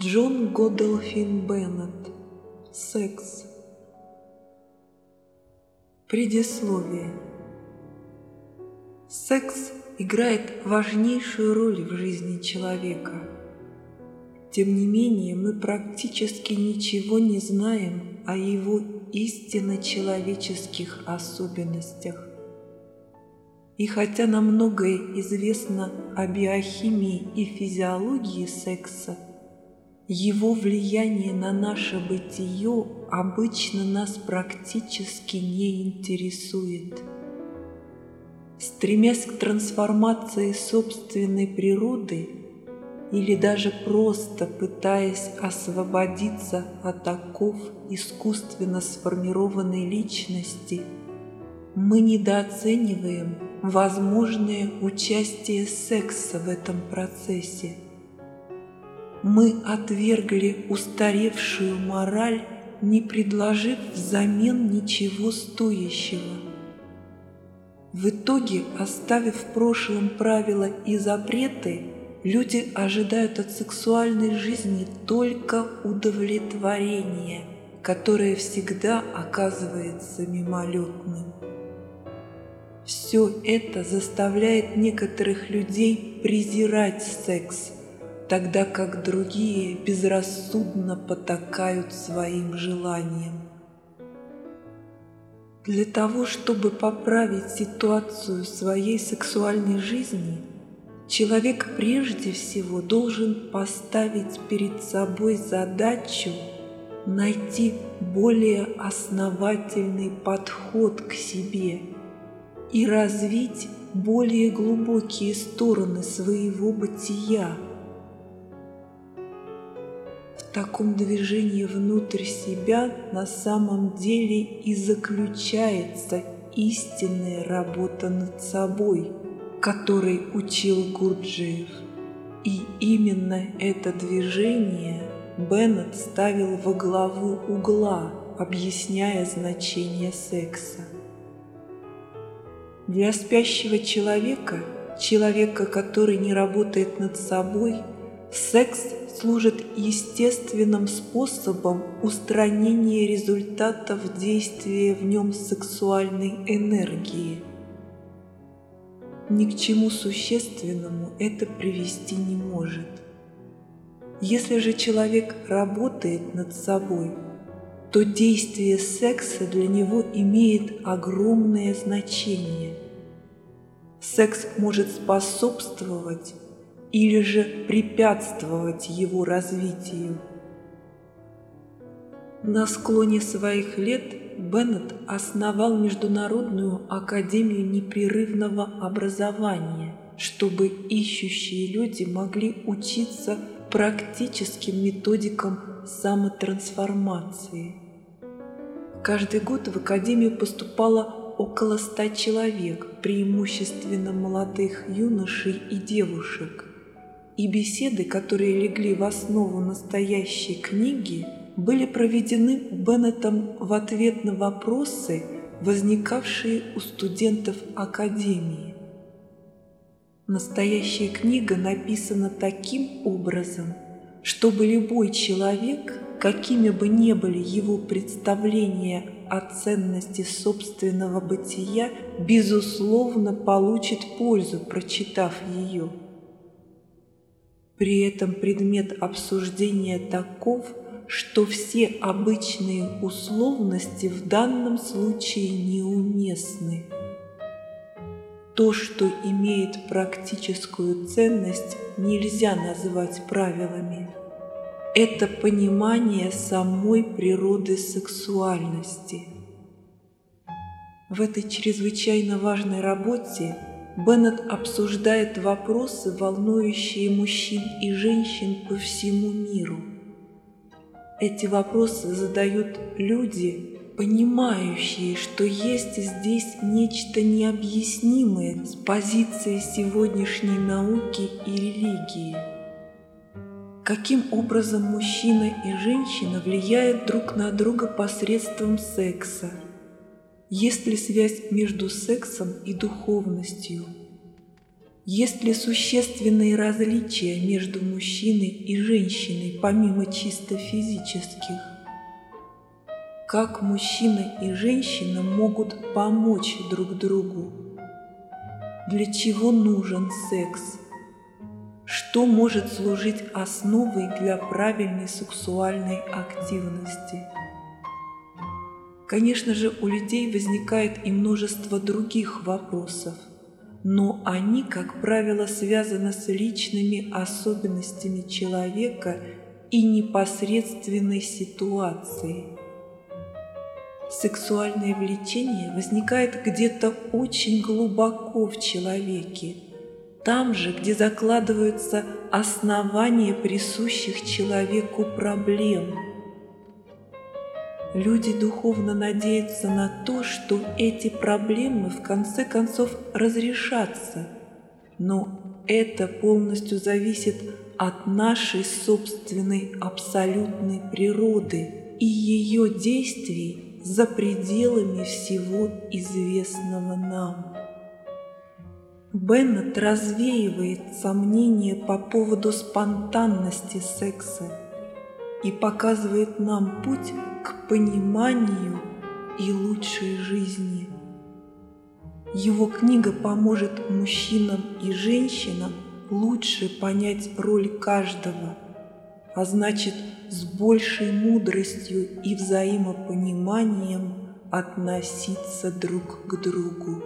Джон Годолфин Беннет. Секс. Предисловие. Секс играет важнейшую роль в жизни человека. Тем не менее, мы практически ничего не знаем о его истинно человеческих особенностях. И хотя нам многое известно о биохимии и физиологии секса, его влияние на наше бытие обычно нас практически не интересует. Стремясь к трансформации собственной природы или даже просто пытаясь освободиться от оков искусственно сформированной личности, мы недооцениваем возможное участие секса в этом процессе – мы отвергли устаревшую мораль, не предложив взамен ничего стоящего. В итоге, оставив в прошлом правила и запреты, люди ожидают от сексуальной жизни только удовлетворения, которое всегда оказывается мимолетным. Все это заставляет некоторых людей презирать секс – тогда как другие безрассудно потакают своим желаниям. Для того, чтобы поправить ситуацию своей сексуальной жизни, человек прежде всего должен поставить перед собой задачу найти более основательный подход к себе и развить более глубокие стороны своего бытия – в таком движении внутрь себя на самом деле и заключается истинная работа над собой, которой учил Гурджиев. И именно это движение Беннет ставил во главу угла, объясняя значение секса. Для спящего человека, человека, который не работает над собой, секс служит естественным способом устранения результатов действия в нем сексуальной энергии. Ни к чему существенному это привести не может. Если же человек работает над собой, то действие секса для него имеет огромное значение. Секс может способствовать или же препятствовать его развитию. На склоне своих лет Беннет основал Международную академию непрерывного образования, чтобы ищущие люди могли учиться практическим методикам самотрансформации. Каждый год в академию поступало около ста человек, преимущественно молодых юношей и девушек – и беседы, которые легли в основу настоящей книги, были проведены Беннетом в ответ на вопросы, возникавшие у студентов Академии. Настоящая книга написана таким образом, чтобы любой человек, какими бы ни были его представления о ценности собственного бытия, безусловно получит пользу, прочитав ее. При этом предмет обсуждения таков, что все обычные условности в данном случае неуместны. То, что имеет практическую ценность, нельзя назвать правилами. Это понимание самой природы сексуальности. В этой чрезвычайно важной работе Беннет обсуждает вопросы, волнующие мужчин и женщин по всему миру. Эти вопросы задают люди, понимающие, что есть здесь нечто необъяснимое с позиции сегодняшней науки и религии. Каким образом мужчина и женщина влияют друг на друга посредством секса – есть ли связь между сексом и духовностью? Есть ли существенные различия между мужчиной и женщиной, помимо чисто физических? Как мужчина и женщина могут помочь друг другу? Для чего нужен секс? Что может служить основой для правильной сексуальной активности? Конечно же, у людей возникает и множество других вопросов, но они, как правило, связаны с личными особенностями человека и непосредственной ситуацией. Сексуальное влечение возникает где-то очень глубоко в человеке, там же, где закладываются основания присущих человеку проблем – Люди духовно надеются на то, что эти проблемы в конце концов разрешатся, но это полностью зависит от нашей собственной абсолютной природы и ее действий за пределами всего известного нам. Беннет развеивает сомнения по поводу спонтанности секса и показывает нам путь к пониманию и лучшей жизни. Его книга поможет мужчинам и женщинам лучше понять роль каждого, а значит с большей мудростью и взаимопониманием относиться друг к другу.